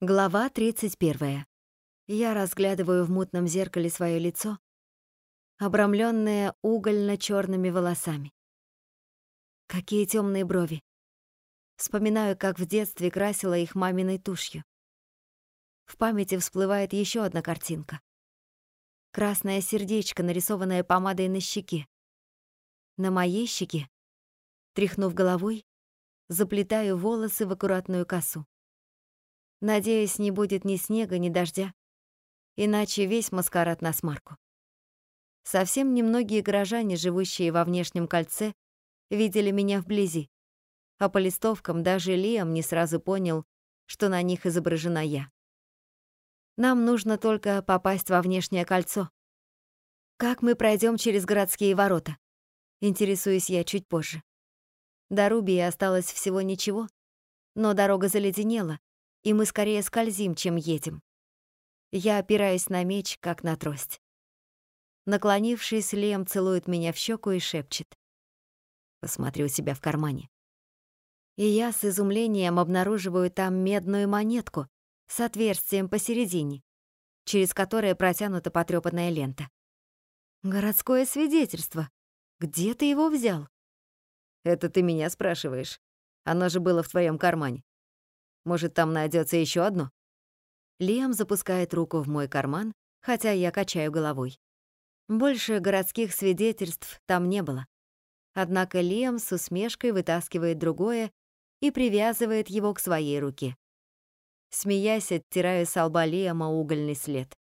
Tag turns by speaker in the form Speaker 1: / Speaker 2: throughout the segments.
Speaker 1: Глава 31. Я разглядываю в мутном зеркале свое лицо, обрамленное угольно черными волосами. Какие темные брови. Вспоминаю, как в детстве красила их маминой тушью. В памяти всплывает еще одна картинка. Красное сердечко, нарисованное помадой на щеке. На моей щеке, тряхнув головой, заплетаю волосы в аккуратную косу. Надеюсь, не будет ни снега, ни дождя, иначе весь маскарад на смарку. Совсем немногие горожане, живущие во внешнем кольце, видели меня вблизи, а по листовкам даже Лиам не сразу понял, что на них изображена я. Нам нужно только попасть во внешнее кольцо. Как мы пройдем через городские ворота? Интересуюсь я чуть позже. До Рубии осталось всего ничего, но дорога заледенела, и мы скорее скользим, чем едем. Я опираюсь на меч, как на трость. Наклонившись, Лем целует меня в щеку и шепчет. «Посмотри у себя в кармане». И я с изумлением обнаруживаю там медную монетку с отверстием посередине, через которое протянута потрёпанная лента. «Городское свидетельство. Где ты его взял?»
Speaker 2: «Это ты меня спрашиваешь. Оно же было в твоем кармане. Может, там найдется еще одно?»
Speaker 1: Лиам запускает руку в мой карман, хотя я качаю головой. Больше городских свидетельств там не было. Однако Лиам с усмешкой вытаскивает другое и привязывает его к своей руке. Смеясь, оттираю с лба Лиама угольный след.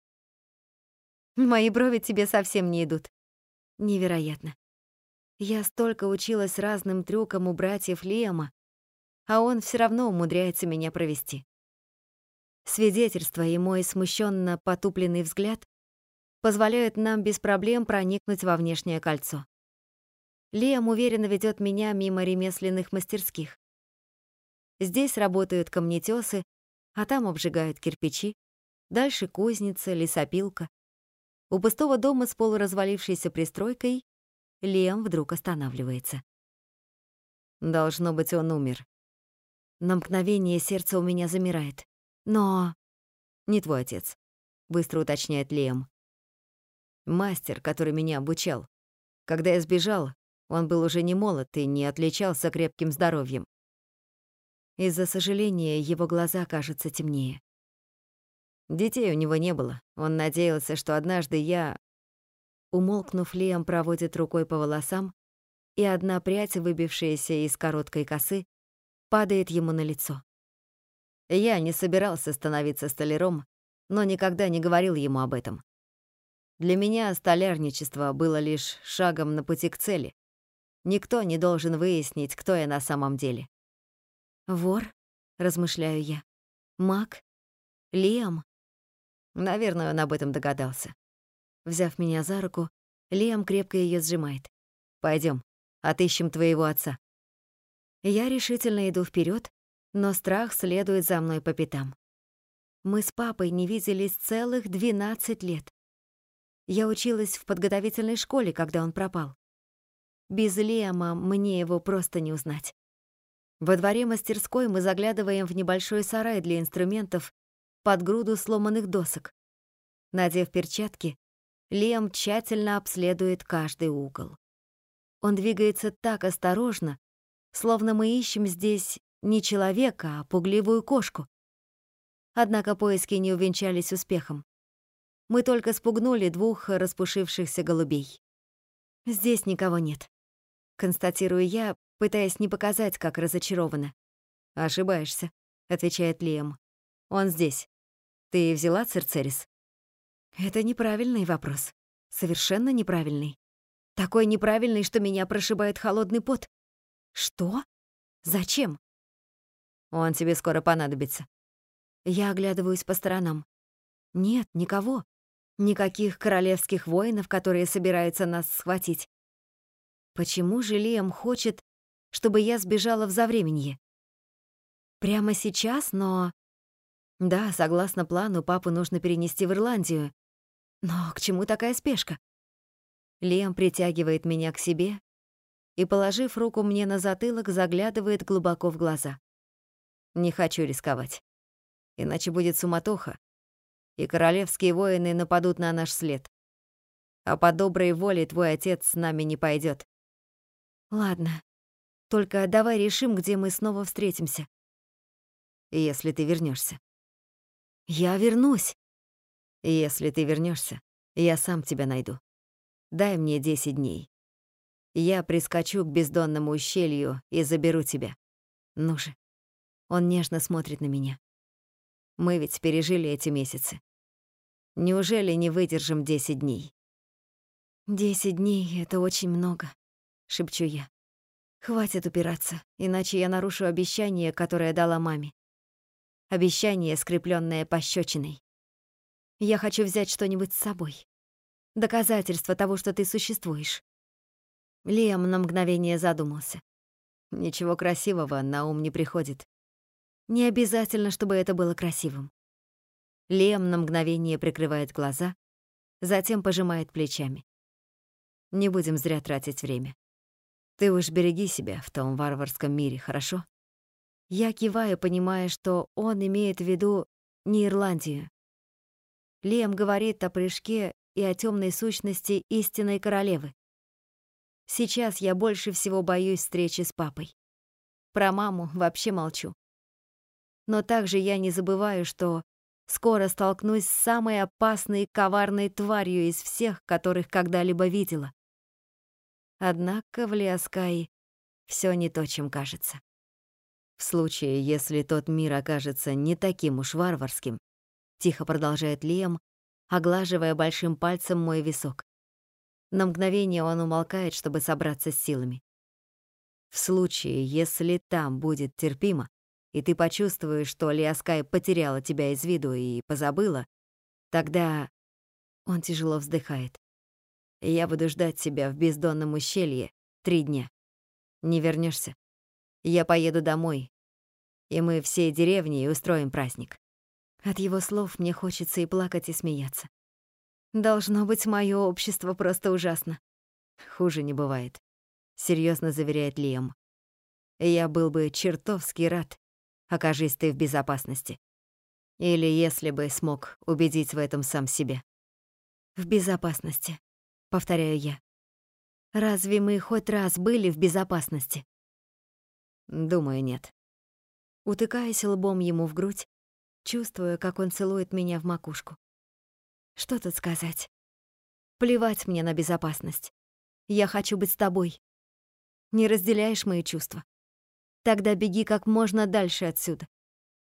Speaker 1: «Мои брови тебе совсем не идут». Невероятно. Я столько училась разным трюкам у братьев Лиама, а он все равно умудряется меня провести. Свидетельство и мой смущенно потупленный взгляд позволяют нам без проблем проникнуть во внешнее кольцо. Лиам уверенно ведет меня мимо ремесленных мастерских. Здесь работают камнетесы, а там обжигают кирпичи, дальше кузница, лесопилка. У пустого дома с полуразвалившейся пристройкой Лиам вдруг останавливается.
Speaker 2: Должно быть, он умер.
Speaker 1: На мгновение сердце у меня замирает. Но...
Speaker 2: Не твой отец, быстро уточняет Лем. Мастер, который меня обучал. Когда я сбежал, он был уже не молод и не отличался крепким здоровьем.
Speaker 1: Из-за сожаления его глаза кажутся темнее.
Speaker 2: Детей у него не было. Он надеялся, что однажды я...
Speaker 1: Умолкнув, Лиам проводит рукой по волосам, и одна прядь, выбившаяся из короткой косы, падает ему на лицо.
Speaker 2: Я не собирался становиться столяром, но никогда не говорил ему об этом. Для меня столярничество было лишь шагом на пути к цели. Никто не должен выяснить, кто я на самом деле.
Speaker 1: «Вор?» — размышляю я. «Маг? Лиам?»
Speaker 2: Наверное, он об этом догадался.
Speaker 1: Взяв меня за руку, Лиам крепко ее сжимает.
Speaker 2: Пойдем, отыщем твоего отца.
Speaker 1: Я решительно иду вперед, но страх следует за мной по пятам. Мы с папой не виделись целых 12 лет. Я училась в подготовительной школе, когда он пропал. Без Лиама мне его просто не узнать. Во дворе мастерской мы заглядываем в небольшой сарай для инструментов под груду сломанных досок. Надев перчатки, Лиам тщательно обследует каждый угол. Он двигается так осторожно, словно мы ищем здесь не человека, а пугливую кошку. Однако поиски не увенчались успехом. Мы только спугнули двух распушившихся голубей. Здесь никого нет. Констатирую я, пытаясь не показать, как разочарована.
Speaker 2: «Ошибаешься», — отвечает Лиам. «Он здесь. Ты взяла Церцерис?»
Speaker 1: Это неправильный вопрос. Совершенно неправильный. Такой неправильный, что меня прошибает холодный пот. Что? Зачем?
Speaker 2: Он тебе скоро понадобится.
Speaker 1: Я оглядываюсь по сторонам. Нет, никого. Никаких королевских воинов, которые собираются нас схватить. Почему же Лиам хочет, чтобы я сбежала в Завременье? Прямо сейчас, но... Да, согласно плану, папу нужно перенести в Ирландию. Но к чему такая спешка? Лиам притягивает меня к себе и, положив руку мне на затылок, заглядывает глубоко в глаза.
Speaker 2: Не хочу рисковать. Иначе будет суматоха, и королевские воины нападут на наш след. А по доброй воле твой отец с нами не пойдет.
Speaker 1: Ладно, только давай решим, где мы снова встретимся.
Speaker 2: Если ты вернешься.
Speaker 1: Я вернусь.
Speaker 2: Если ты вернешься, я сам тебя найду. Дай мне 10 дней. Я прискочу к бездонному ущелью и заберу тебя. Ну же. Он нежно смотрит на меня. Мы ведь пережили эти месяцы. Неужели не выдержим 10 дней?
Speaker 1: «Десять дней — это очень много», — шепчу я. «Хватит упираться, иначе я нарушу обещание, которое дала маме. Обещание, скрепленное пощечиной. Я хочу взять что-нибудь с собой. Доказательство того, что ты существуешь». Лиам на мгновение задумался.
Speaker 2: Ничего красивого на ум не приходит.
Speaker 1: Не обязательно, чтобы это было красивым.
Speaker 2: Лиам на мгновение прикрывает глаза, затем пожимает плечами. Не будем зря тратить время. Ты уж береги себя в том варварском мире, хорошо?
Speaker 1: Я киваю, понимая, что он имеет в виду не Ирландию. Лем говорит о прыжке и о темной сущности истинной королевы. Сейчас я больше всего боюсь встречи с папой. Про маму вообще молчу. Но также я не забываю, что скоро столкнусь с самой опасной и коварной тварью из всех, которых когда-либо видела. Однако в Лиаскае все не то, чем кажется.
Speaker 2: В случае, если тот мир окажется не таким уж варварским, тихо продолжает Лиам, оглаживая большим пальцем мой висок. На мгновение он умолкает, чтобы собраться с силами. В случае, если там будет терпимо, и ты почувствуешь, что Лиаскай потеряла тебя из виду и позабыла, тогда он тяжело вздыхает. Я буду ждать тебя в бездонном ущелье три дня. Не вернешься? Я поеду домой, и мы всей деревней устроим праздник».
Speaker 1: От его слов мне хочется и плакать, и смеяться. Должно быть, мое общество просто ужасно.
Speaker 2: Хуже не бывает, серьезно заверяет Лиам. Я был бы чертовски рад, окажись ты в безопасности. Или если бы смог убедить в этом сам себя.
Speaker 1: В безопасности повторяю я. Разве мы хоть раз были в безопасности?
Speaker 2: Думаю, нет.
Speaker 1: Утыкаясь лбом ему в грудь, чувствуя, как он целует меня в макушку. Что тут сказать? Плевать мне на безопасность. Я хочу быть с тобой. Не разделяешь мои чувства? Тогда беги как можно дальше отсюда.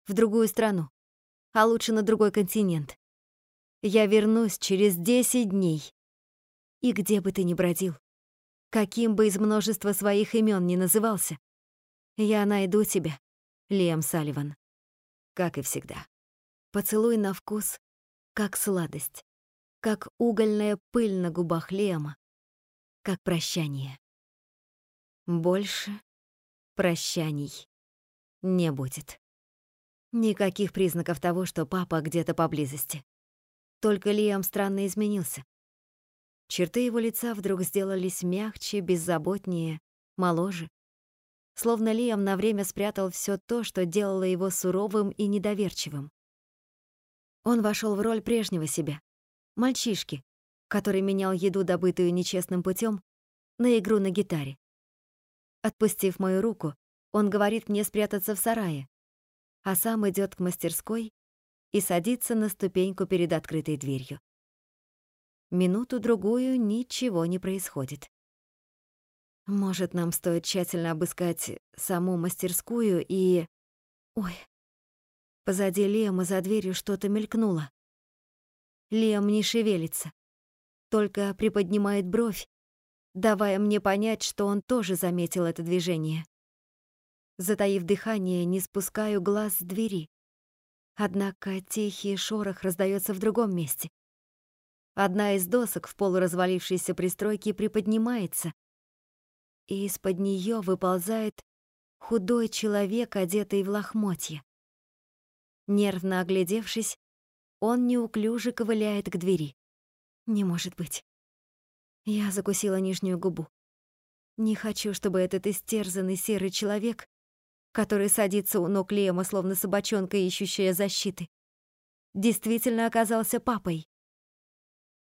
Speaker 1: В другую страну. А лучше на другой континент. Я вернусь через десять дней. И где бы ты ни бродил, каким бы из множества своих имен ни назывался, я найду тебя, Лиам Салливан. Как и всегда. Поцелуй на вкус, как сладость, как угольная пыль на губах Лиама, как прощание. Больше прощаний не будет. Никаких признаков того, что папа где-то поблизости. Только Лиам странно изменился. Черты его лица вдруг сделались мягче, беззаботнее, моложе. Словно Лиам на время спрятал все то, что делало его суровым и недоверчивым. Он вошел в роль прежнего себя, мальчишки, который менял еду, добытую нечестным путем, на игру на гитаре. Отпустив мою руку, он говорит мне спрятаться в сарае, а сам идет к мастерской и садится на ступеньку перед открытой дверью. Минуту-другую ничего не происходит. Может, нам стоит тщательно обыскать саму мастерскую и... Ой. Позади Лема за дверью что-то мелькнуло. Лем не шевелится, только приподнимает бровь, давая мне понять, что он тоже заметил это движение. Затаив дыхание, не спускаю глаз с двери. Однако тихий шорох раздается в другом месте. Одна из досок в полуразвалившейся пристройке приподнимается, и из-под нее выползает худой человек, одетый в лохмотья. Нервно оглядевшись, он неуклюже ковыляет к двери. Не может быть. Я закусила нижнюю губу. Не хочу, чтобы этот истерзанный серый человек, который садится у ног Лема, словно собачонка, ищущая защиты, действительно оказался папой.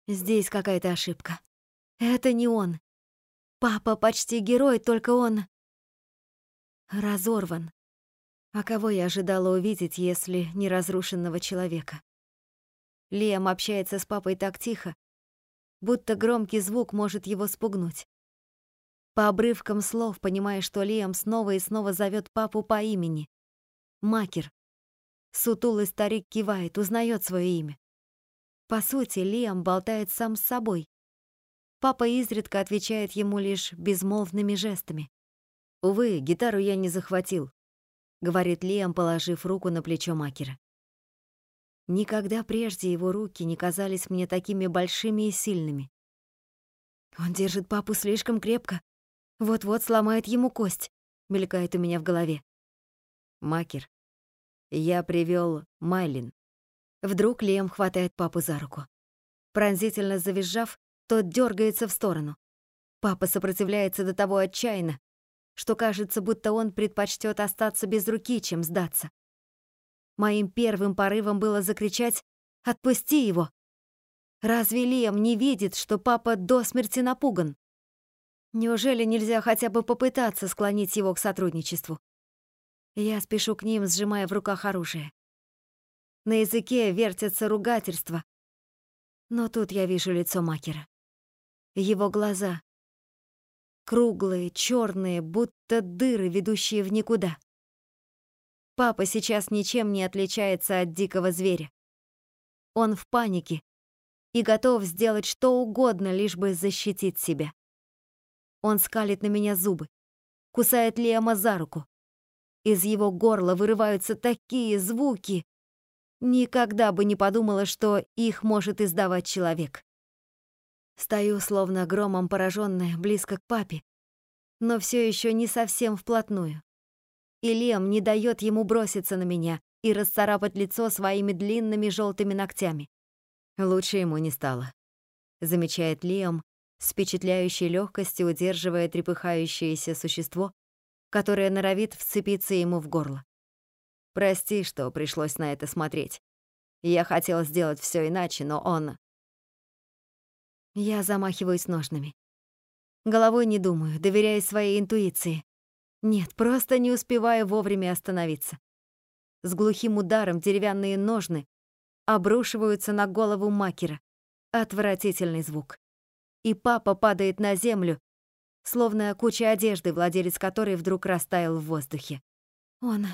Speaker 1: Здесь какая-то ошибка. Это не он. Папа почти герой, только он разорван. А кого я ожидала увидеть, если не разрушенного человека? Лиам общается с папой так тихо, будто громкий звук может его спугнуть. По обрывкам слов понимаешь, что Лиам снова и снова зовет папу по имени. Макер. Сутулый старик кивает, узнает свое имя. По сути, Лиам болтает сам с собой. Папа изредка отвечает ему лишь безмолвными жестами. «Увы, гитару я не захватил», — говорит Лиам, положив руку на плечо Макера. Никогда прежде его руки не казались мне такими большими и сильными. Он держит папу слишком крепко. Вот-вот сломает ему кость, мелькает у меня в голове. Макер, я привел Майлин. Вдруг Лем хватает папу за руку. Пронзительно завизжав, тот дергается в сторону. Папа сопротивляется до того отчаянно, что кажется, будто он предпочтет остаться без руки, чем сдаться. Моим первым порывом было закричать «Отпусти его!». Разве Лиам не видит, что папа до смерти напуган? Неужели нельзя хотя бы попытаться склонить его к сотрудничеству? Я спешу к ним, сжимая в руках оружие. На языке вертятся ругательства. Но тут я вижу лицо Макера. Его глаза. Круглые, черные, будто дыры, ведущие в никуда. Папа сейчас ничем не отличается от дикого зверя. Он в панике и готов сделать что угодно, лишь бы защитить себя. Он скалит на меня зубы, кусает Лиама за руку. Из его горла вырываются такие звуки, Никогда бы не подумала, что их может издавать человек. Стою, словно громом пораженная, близко к папе, но все еще не совсем вплотную. И Лем не дает ему броситься на меня и расцарапать лицо своими длинными желтыми ногтями. Лучше ему не стало, замечает Лем, с впечатляющей легкостью удерживая трепыхающееся существо, которое норовит вцепиться ему в горло. Прости, что пришлось на это смотреть. Я хотел сделать все иначе, но он... Я замахиваюсь ножными. Головой не думаю, доверяя своей интуиции. Нет, просто не успеваю вовремя остановиться. С глухим ударом деревянные ножны обрушиваются на голову Макера. Отвратительный звук. И папа падает на землю, словно куча одежды, владелец которой вдруг растаял в воздухе. Он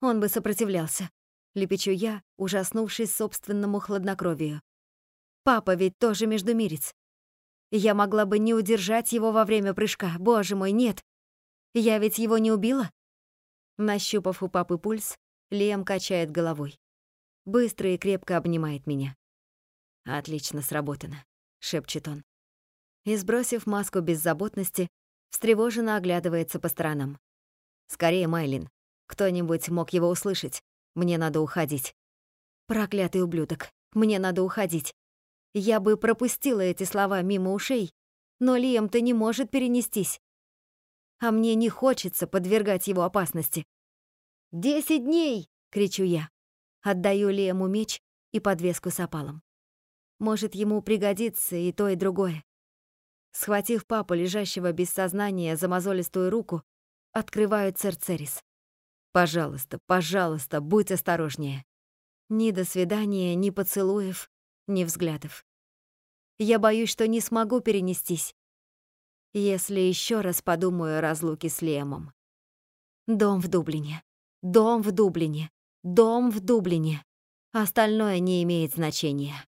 Speaker 1: он бы сопротивлялся. Лепечу я, ужаснувшись собственному хладнокровию. Папа ведь тоже междумирец. Я могла бы не удержать его во время прыжка. Боже мой, нет. Я ведь его не убила? Нащупав у папы пульс, Лем качает головой. Быстро и крепко обнимает меня. «Отлично сработано», — шепчет он. И, сбросив маску беззаботности, встревоженно оглядывается по сторонам. «Скорее, Майлин, кто-нибудь мог его услышать. Мне надо уходить. Проклятый ублюдок. Мне надо уходить. Я бы пропустила эти слова мимо ушей, но Лиам-то не может перенестись. А мне не хочется подвергать его опасности. «Десять дней!» — кричу я. Отдаю Лиаму меч и подвеску с опалом. Может, ему пригодится и то, и другое. Схватив папу, лежащего без сознания, за мозолистую руку, открываю Церцерис. Пожалуйста, пожалуйста, будь осторожнее. Ни до свидания, ни поцелуев, ни взглядов. Я боюсь, что не смогу перенестись, если еще раз подумаю о разлуке с Лемом. Дом в Дублине. Дом в Дублине. Дом в Дублине. Остальное не имеет значения.